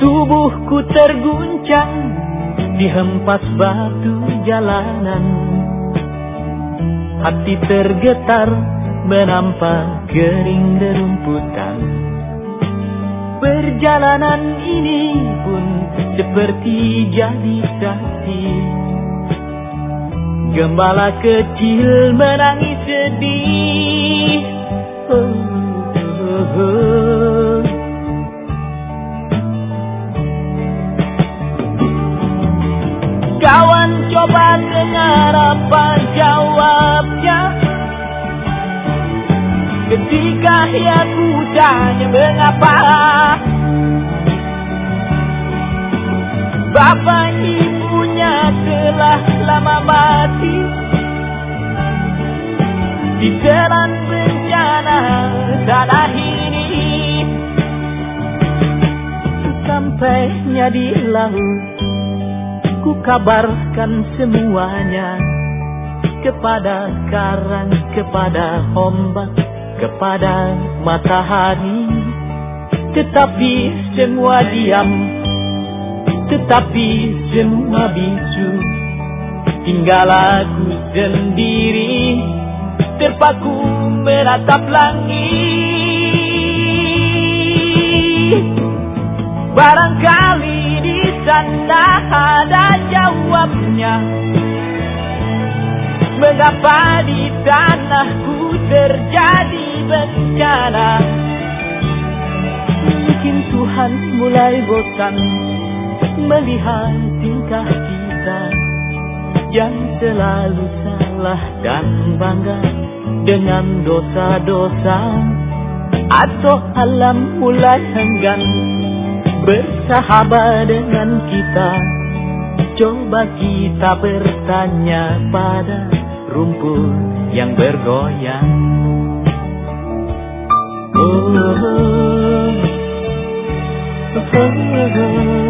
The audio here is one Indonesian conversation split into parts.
Tubuhku terguncang di hempas batu jalanan. Hati tergetar menampak kering derumputan. Perjalanan ini pun seperti jadi saksi Gembala kecil menangis sedih. Kawan coba dengar apa jawabnya Ketika ia ku tanya mengapa Bapak ibunya telah Ditelan bencana tanah ini Sampainya di laut Ku kabarkan semuanya Kepada karang, kepada ombak, kepada matahari. Tetapi semua diam Tetapi semua bisu Tinggal aku sendiri Terpaku meratap langit. Barangkali di sana ada jawabnya. Mengapa di tanahku terjadi bencana? Mungkin Tuhan mulai bosan Melihat tingkah kita Yang selalu salah dan bangga Dengan dosa-dosa Atau alam mulai enggan bersahabat dengan kita Coba kita bertanya pada rumput yang bergoyang. Oh, oh, oh, oh,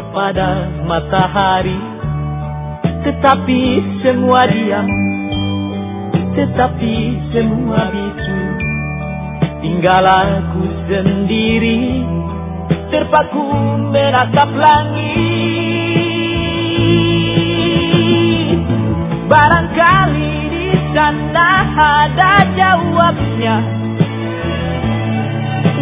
Kepada matahari. Tetapi semua diam Tetapi semua bisu. Tinggal aku sendiri Terpaku menatap langit. Barangkali di sana ada jawabnya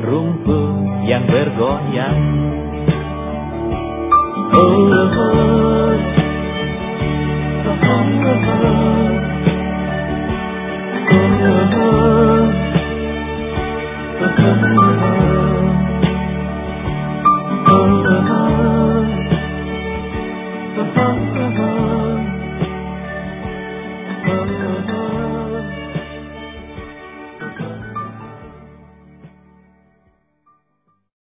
rumput yang bergoyang. Oh Lord Oh Lord Oh. Lord Oh Lord Oh Lord Oh Lord Oh Lord